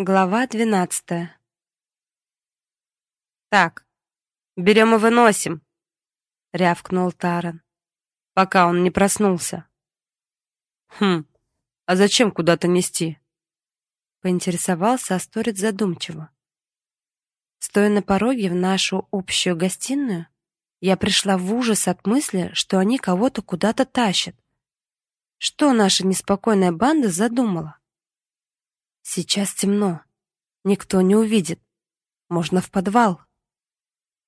Глава двенадцатая. Так, берем и выносим, рявкнул Таран, пока он не проснулся. Хм. А зачем куда-то нести? поинтересовался Асторит задумчиво. Стоя на пороге в нашу общую гостиную, я пришла в ужас от мысли, что они кого-то куда-то тащат. Что наша неспокойная банда задумала? Сейчас темно. Никто не увидит. Можно в подвал.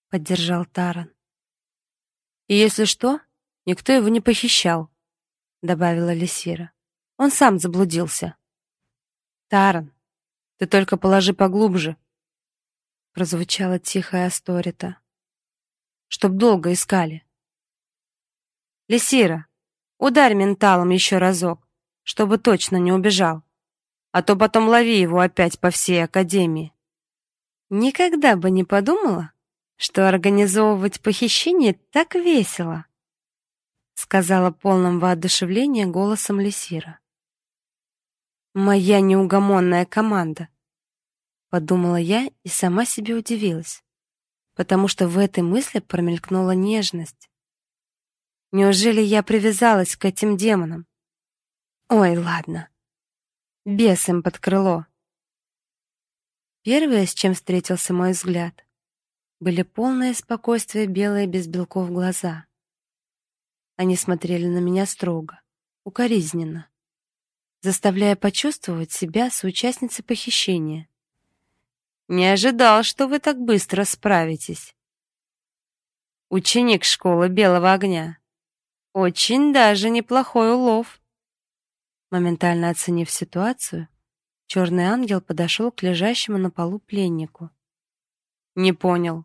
Поддержал Таран. И если что, никто его не похищал, добавила Лисира. Он сам заблудился. Таран, ты только положи поглубже, прозвучала тихая Асторита. Чтоб долго искали. Лисира, ударь менталом еще разок, чтобы точно не убежал а то потом лови его опять по всей академии. Никогда бы не подумала, что организовывать похищение так весело, сказала полным воодушевления голосом Лисира. Моя неугомонная команда, подумала я и сама себе удивилась, потому что в этой мысли промелькнула нежность. Неужели я привязалась к этим демонам? Ой, ладно бесом под крыло. Первое, с чем встретился мой взгляд, были полное спокойствие белые без белков глаза. Они смотрели на меня строго, укоризненно, заставляя почувствовать себя соучастницей похищения. Не ожидал, что вы так быстро справитесь. Ученик школы Белого огня. Очень даже неплохой улов. Моментально оценив ситуацию, черный ангел подошел к лежащему на полу пленнику. Не понял.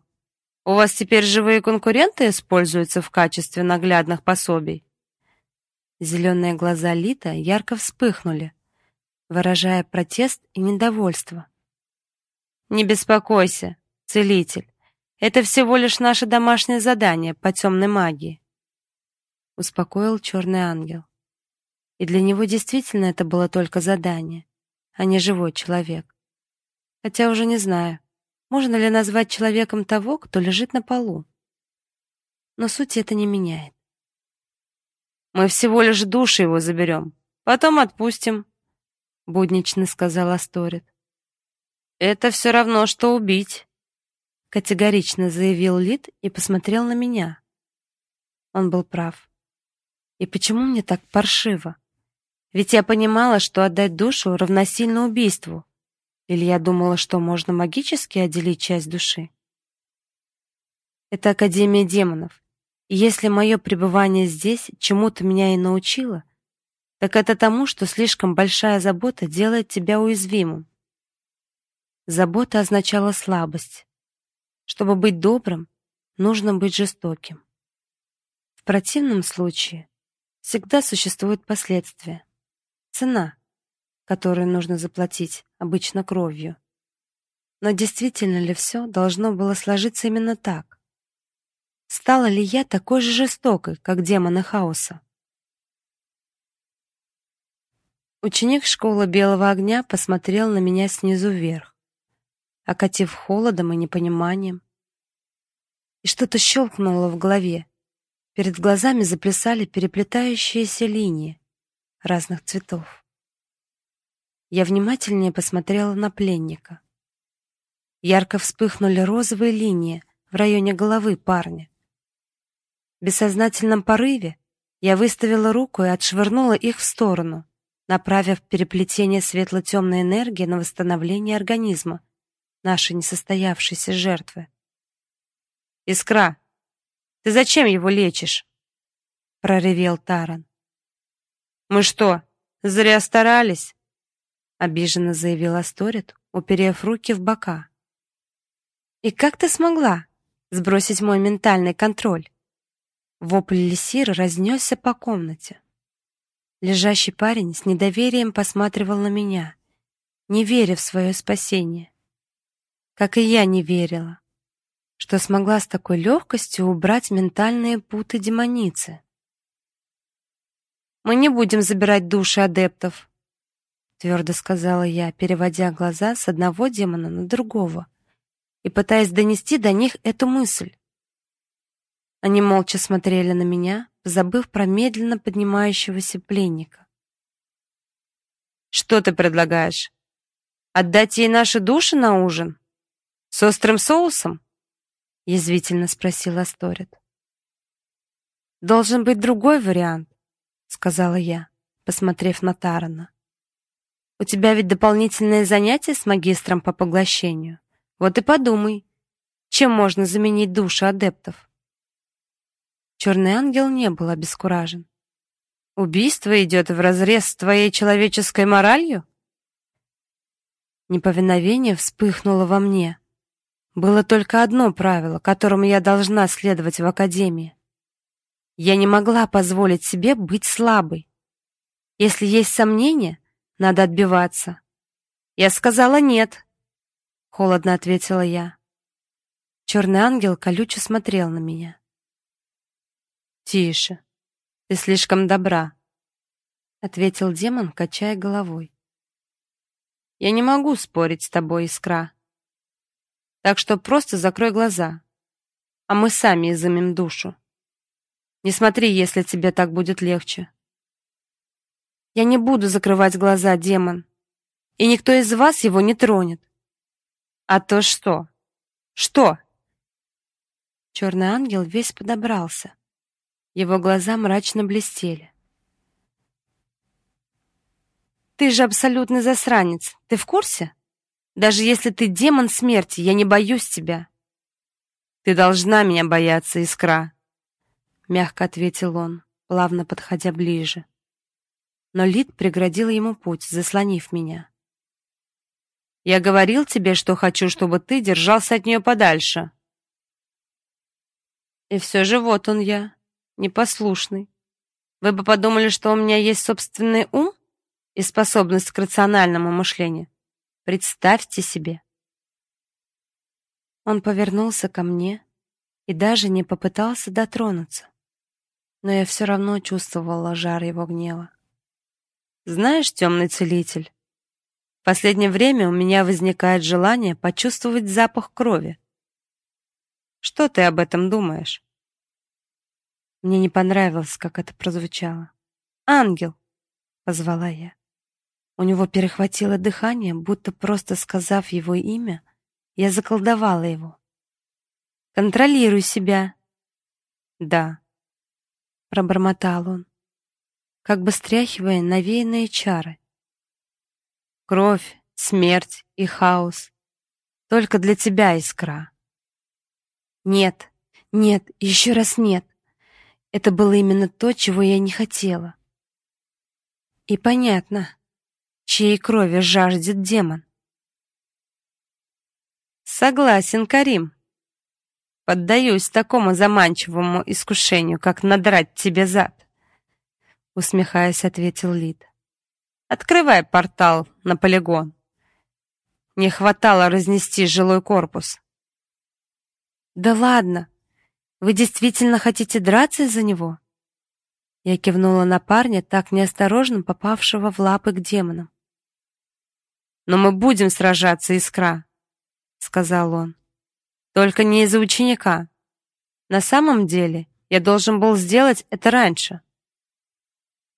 У вас теперь живые конкуренты используются в качестве наглядных пособий? Зеленые глаза Лита ярко вспыхнули, выражая протест и недовольство. Не беспокойся, целитель. Это всего лишь наше домашнее задание по темной магии, успокоил черный ангел. И для него действительно это было только задание, а не живой человек. Хотя уже не знаю, можно ли назвать человеком того, кто лежит на полу. Но суть это не меняет. Мы всего лишь души его заберем, потом отпустим, буднично сказал Асторет. Это все равно что убить, категорично заявил Лид и посмотрел на меня. Он был прав. И почему мне так паршиво? Ведь я понимала, что отдать душу равносильно убийству. Или я думала, что можно магически отделить часть души? Это Академия демонов. И если мое пребывание здесь чему-то меня и научило, так это тому, что слишком большая забота делает тебя уязвимым. Забота означала слабость. Чтобы быть добрым, нужно быть жестоким. В противном случае всегда существуют последствия цена, которую нужно заплатить, обычно кровью. Но действительно ли все должно было сложиться именно так? Стала ли я такой же жестокой, как демоны хаоса? Ученик школы Белого огня посмотрел на меня снизу вверх, окатив холодом и непониманием. И что-то щелкнуло в голове. Перед глазами заплясали переплетающиеся линии разных цветов. Я внимательнее посмотрела на пленника. Ярко вспыхнули розовые линии в районе головы парня. В бессознательном порыве я выставила руку и отшвырнула их в сторону, направив переплетение светло-темной энергии на восстановление организма нашей несостоявшейся жертвы. Искра, ты зачем его лечишь? проревел Таран. Мы что, зря старались? обиженно заявила Асторит, уперев руки в бока. И как ты смогла сбросить мой ментальный контроль? Вопль Лисиры разнесся по комнате. Лежащий парень с недоверием посматривал на меня, не веря в свое спасение. Как и я не верила, что смогла с такой легкостью убрать ментальные путы демоницы. Мы не будем забирать души адептов, твердо сказала я, переводя глаза с одного демона на другого и пытаясь донести до них эту мысль. Они молча смотрели на меня, забыв про медленно поднимающегося пленника. Что ты предлагаешь? Отдать ей наши души на ужин с острым соусом? язвительно спросила Асторет. Должен быть другой вариант, сказала я, посмотрев на Тарана. У тебя ведь дополнительное занятие с магистром по поглощению. Вот и подумай, чем можно заменить души адептов. Черный ангел не был обескуражен. Убийство идет вразрез с твоей человеческой моралью? Неповиновение вспыхнуло во мне. Было только одно правило, которому я должна следовать в академии. Я не могла позволить себе быть слабой. Если есть сомнения, надо отбиваться. Я сказала нет, холодно ответила я. Черный ангел колюче смотрел на меня. Тише. Ты слишком добра, ответил демон, качая головой. Я не могу спорить с тобой, Искра. Так что просто закрой глаза, а мы сами изымем душу. Не смотри, если тебе так будет легче. Я не буду закрывать глаза, демон. И никто из вас его не тронет. А то что? Что? Черный ангел весь подобрался. Его глаза мрачно блестели. Ты же абсолютный засранец. Ты в курсе? Даже если ты демон смерти, я не боюсь тебя. Ты должна меня бояться, Искра, мягко ответил он, плавно подходя ближе но Лид преградил ему путь, заслонив меня. Я говорил тебе, что хочу, чтобы ты держался от нее подальше. И все же вот он я, непослушный. Вы бы подумали, что у меня есть собственный ум и способность к рациональному мышлению. Представьте себе. Он повернулся ко мне и даже не попытался дотронуться. Но я все равно чувствовала жар его гнева. Знаешь, темный целитель, в последнее время у меня возникает желание почувствовать запах крови. Что ты об этом думаешь? Мне не понравилось, как это прозвучало. Ангел, позвала я. У него перехватило дыхание, будто просто сказав его имя, я заколдовала его. Контролируй себя. Да, пробормотал он как бы стряхивая навеянные чары. Кровь, смерть и хаос. Только для тебя, Искра. Нет, нет, еще раз нет. Это было именно то, чего я не хотела. И понятно, чьей крови жаждет демон. Согласен, Карим. Поддаюсь такому заманчивому искушению, как надрать тебе зад усмехаясь, ответил Лид. Открывай портал на полигон. Не хватало разнести жилой корпус. Да ладно. Вы действительно хотите драться из-за него? Я кивнула на парня, так неосторожно попавшего в лапы к демонам. Но мы будем сражаться, Искра, сказал он. Только не из-за ученика. На самом деле, я должен был сделать это раньше.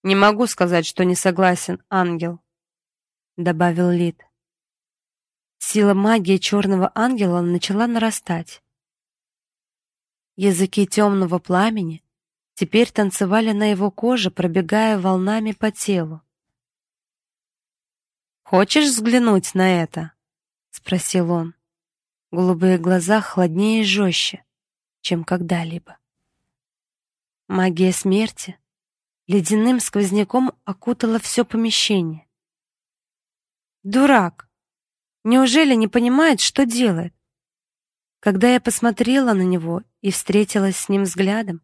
Не могу сказать, что не согласен, ангел, добавил Лид. Сила магии черного ангела начала нарастать. Языки темного пламени теперь танцевали на его коже, пробегая волнами по телу. Хочешь взглянуть на это? спросил он. Голубые глаза холоднее и жестче, чем когда-либо. Магия смерти ледяным сквозняком окутало все помещение. Дурак. Неужели не понимает, что делает? Когда я посмотрела на него и встретилась с ним взглядом,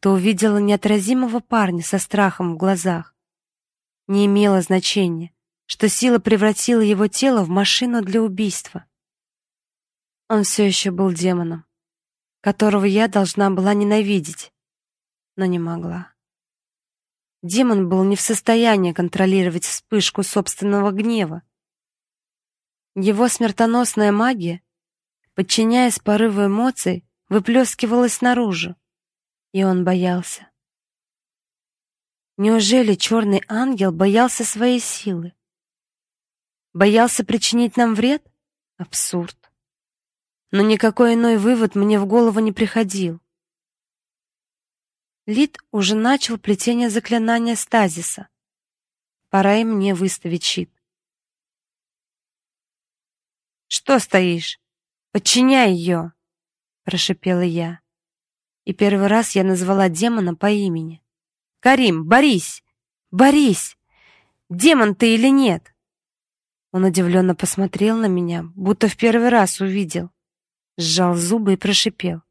то увидела неотразимого парня со страхом в глазах. Не имело значения, что сила превратила его тело в машину для убийства. Он все еще был демоном, которого я должна была ненавидеть, но не могла. демон был не в состоянии контролировать вспышку собственного гнева. Его смертоносная магия, подчиняясь порыву эмоций, выплескивалась наружу, и он боялся. Неужели черный ангел боялся своей силы? Боялся причинить нам вред? Абсурд. Но никакой иной вывод мне в голову не приходил. Лид уже начал плетение заклинания стазиса. Пора и мне выставить щит. Что стоишь? Подчиняй ее!» — прошипела я. И первый раз я назвала демона по имени. «Карим, борись! Борись! Демон ты или нет?» Он удивленно посмотрел на меня, будто в первый раз увидел. Сжал зубы и прошипел.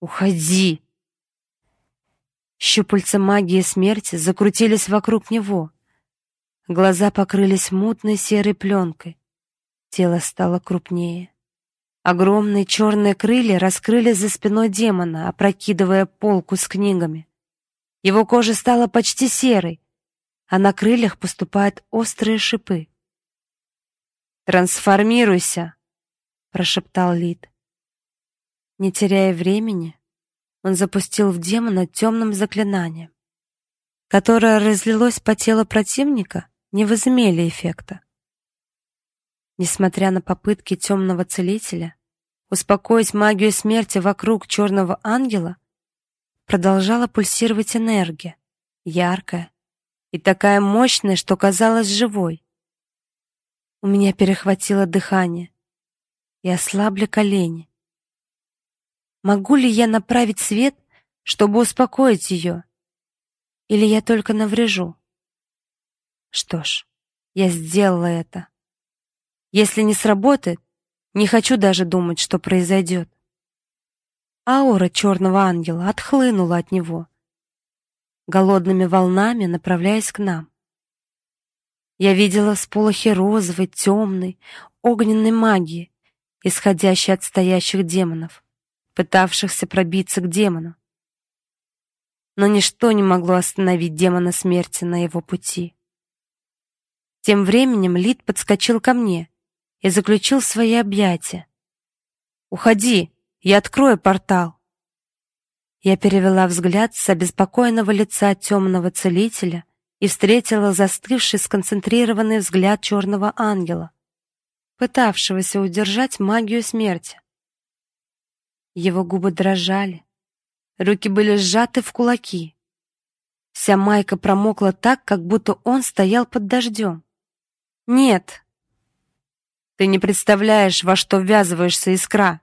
«Уходи!» Щупальца магии смерти закрутились вокруг него. Глаза покрылись мутной серой пленкой. Тело стало крупнее. Огромные черные крылья раскрылись за спиной демона, опрокидывая полку с книгами. Его кожа стала почти серой, а на крыльях поступают острые шипы. «Трансформируйся!» — прошептал Лид. Не теряя времени, он запустил в демона темным заклинанием, которое разлилось по телу противника, не возымели эффекта. Несмотря на попытки темного целителя успокоить магию смерти вокруг черного ангела, продолжала пульсировать энергия, яркая и такая мощная, что казалась живой. У меня перехватило дыхание и ослабли колени. Могу ли я направить свет, чтобы успокоить ее? Или я только наврежу? Что ж, я сделала это. Если не сработает, не хочу даже думать, что произойдет. Аура черного ангела отхлынула от него, голодными волнами направляясь к нам. Я видела всполохи розовой, темной, огненной магии, исходящей от стоящих демонов, пытавшихся пробиться к демону. Но ничто не могло остановить демона смерти на его пути. Тем временем Лид подскочил ко мне и заключил свои объятия. «Уходи, я открою портал». Я перевела взгляд с обеспокоенного лица темного целителя и встретила застывший сконцентрированный взгляд черного ангела, пытавшегося удержать магию смерти. Его губы дрожали, руки были сжаты в кулаки. Вся майка промокла так, как будто он стоял под дождем. «Нет, ты не представляешь, во что ввязываешься, Искра,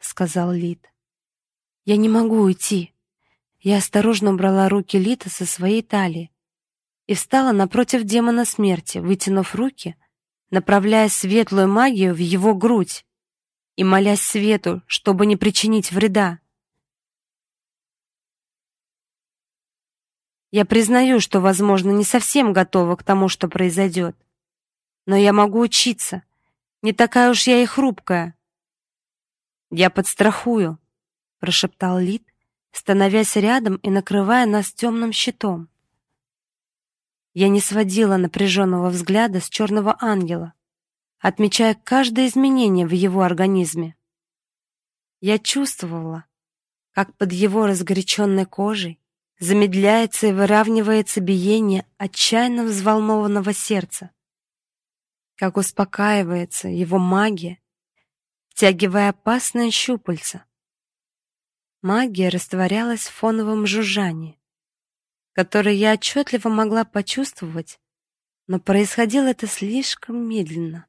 сказал Лид. Я не могу уйти. Я осторожно убрала руки Лита со своей талии и встала напротив демона смерти, вытянув руки, направляя светлую магию в его грудь и молясь свету, чтобы не причинить вреда. Я признаю, что, возможно, не совсем готова к тому, что произойдет. Но я могу учиться. Не такая уж я и хрупкая. Я подстрахую, прошептал Лид, становясь рядом и накрывая нас темным щитом. Я не сводила напряженного взгляда с черного ангела, отмечая каждое изменение в его организме. Я чувствовала, как под его разгоряченной кожей замедляется и выравнивается биение отчаянно взволнованного сердца как успокаивается его магия, втягивая опасное щупальца. Магия растворялась в фоновом жужжании, которое я отчетливо могла почувствовать, но происходило это слишком медленно.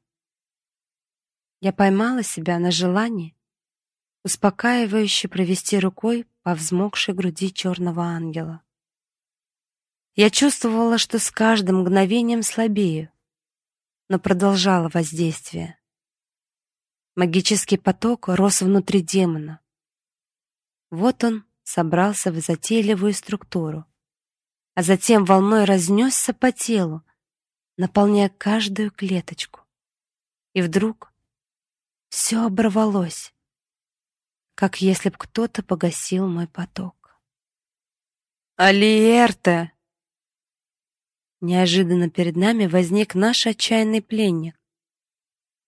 Я поймала себя на желании успокаивающе провести рукой по взмокшей груди черного ангела. Я чувствовала, что с каждым мгновением слабею, но продолжала воздействие. Магический поток рос внутри демона. Вот он собрался в затейливую структуру, а затем волной разнесся по телу, наполняя каждую клеточку. И вдруг все оборвалось, как если б кто-то погасил мой поток. «Алиерте!» Неожиданно перед нами возник наш отчаянный пленник.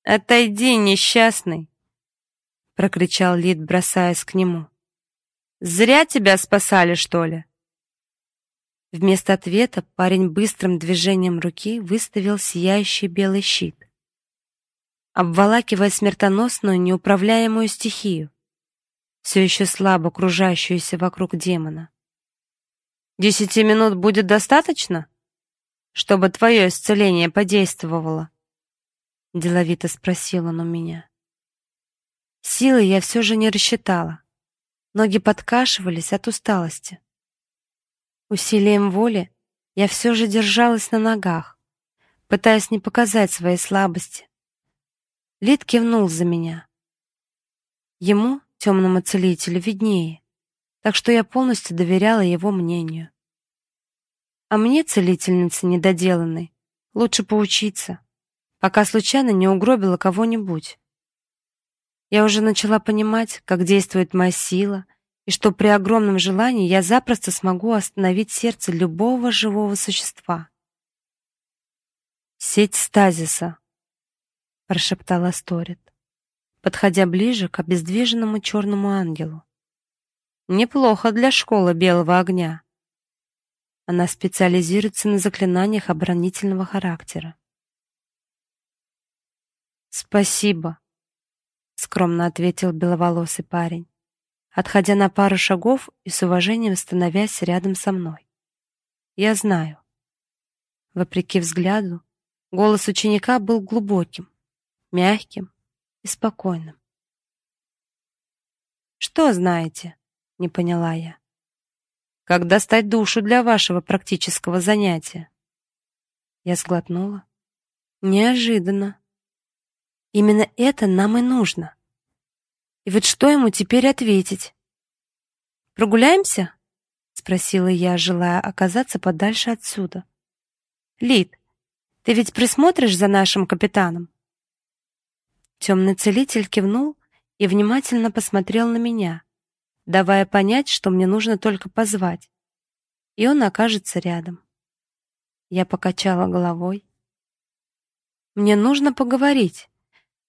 «Отойди, несчастный!» — прокричал Лид, бросаясь к нему. «Зря тебя спасали, что ли?» Вместо ответа парень быстрым движением руки выставил сияющий белый щит, обволакивая смертоносную неуправляемую стихию, все еще слабо кружащуюся вокруг демона. «Десяти минут будет достаточно?» чтобы твое исцеление подействовало?» Деловито спросил он у меня. Силы я все же не рассчитала. Ноги подкашивались от усталости. Усилием воли я все же держалась на ногах, пытаясь не показать своей слабости. Лид кивнул за меня. Ему, темному целителю, виднее, так что я полностью доверяла его мнению. А мне, целительнице недоделанной, лучше поучиться, пока случайно не угробила кого-нибудь. Я уже начала понимать, как действует моя сила, и что при огромном желании я запросто смогу остановить сердце любого живого существа. «Сеть стазиса», — прошептал Асторет, подходя ближе к обездвиженному черному ангелу. «Неплохо для школы белого огня». Она специализируется на заклинаниях оборонительного характера. Спасибо, скромно ответил беловолосый парень, отходя на пару шагов и с уважением становясь рядом со мной. Я знаю. Вопреки взгляду, голос ученика был глубоким, мягким и спокойным. Что знаете? не поняла я как достать душу для вашего практического занятия. Я сглотнула. Неожиданно. Именно это нам и нужно. И вот что ему теперь ответить? Прогуляемся? спросила я, желая оказаться подальше отсюда. Лид, ты ведь присмотришь за нашим капитаном? Темный целитель кивнул и внимательно посмотрел на меня давая понять, что мне нужно только позвать, и он окажется рядом. Я покачала головой. Мне нужно поговорить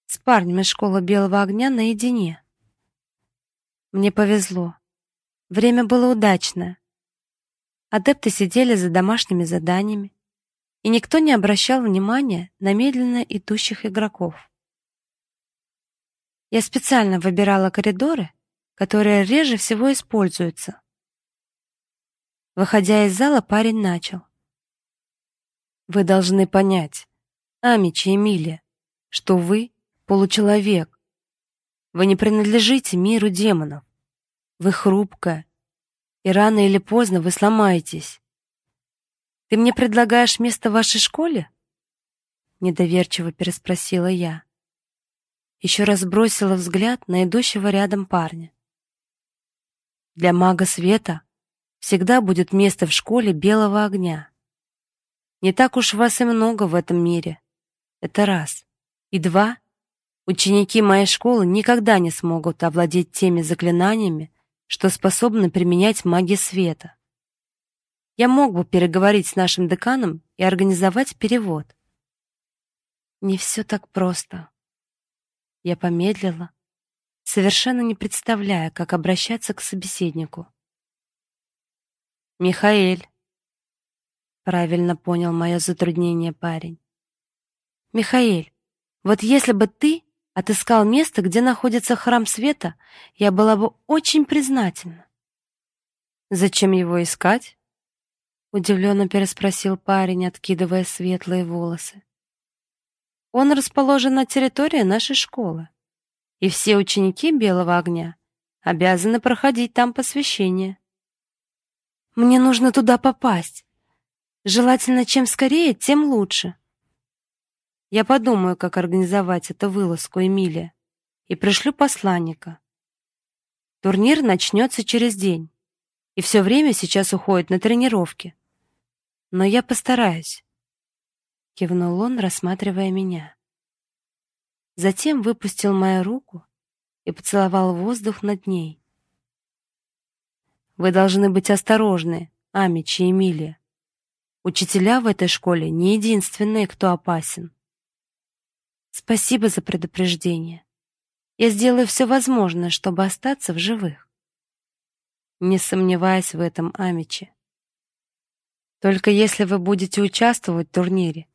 с парнем из школы Белого огня наедине. Мне повезло. Время было удачное. Адепты сидели за домашними заданиями, и никто не обращал внимания на медленно идущих игроков. Я специально выбирала коридоры, которые реже всего используются. Выходя из зала, парень начал. Вы должны понять, Амичи и Эмилия, что вы получеловек. Вы не принадлежите миру демонов. Вы хрупкая, и рано или поздно вы сломаетесь. Ты мне предлагаешь место в вашей школе? недоверчиво переспросила я. Еще раз бросила взгляд на идущего рядом парня. Для мага света всегда будет место в школе белого огня. Не так уж вас и много в этом мире. Это раз. И два. Ученики моей школы никогда не смогут овладеть теми заклинаниями, что способны применять маги света. Я мог бы переговорить с нашим деканом и организовать перевод. Не все так просто. Я помедлила, совершенно не представляя, как обращаться к собеседнику. Михаэль. Правильно понял мое затруднение парень. Михаэль, вот если бы ты отыскал место, где находится храм света, я была бы очень признательна. Зачем его искать? удивленно переспросил парень, откидывая светлые волосы. Он расположен на территории нашей школы и все ученики Белого огня обязаны проходить там посвящение. Мне нужно туда попасть. Желательно чем скорее, тем лучше. Я подумаю, как организовать эту вылазку Эмилия, и пришлю посланника. Турнир начнется через день, и все время сейчас уходит на тренировки. Но я постараюсь. Кивнул он, рассматривая меня. Затем выпустил мою руку и поцеловал воздух над ней. Вы должны быть осторожны, Амичи и Эмилия. Учителя в этой школе не единственные, кто опасен. Спасибо за предупреждение. Я сделаю все возможное, чтобы остаться в живых. Не сомневаясь в этом, Амичи. Только если вы будете участвовать в турнире,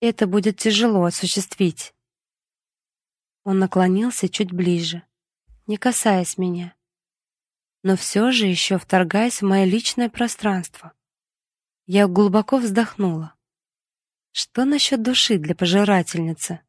это будет тяжело осуществить. Он наклонился чуть ближе, не касаясь меня, но все же еще вторгаясь в мое личное пространство. Я глубоко вздохнула. Что насчет души для пожирательницы?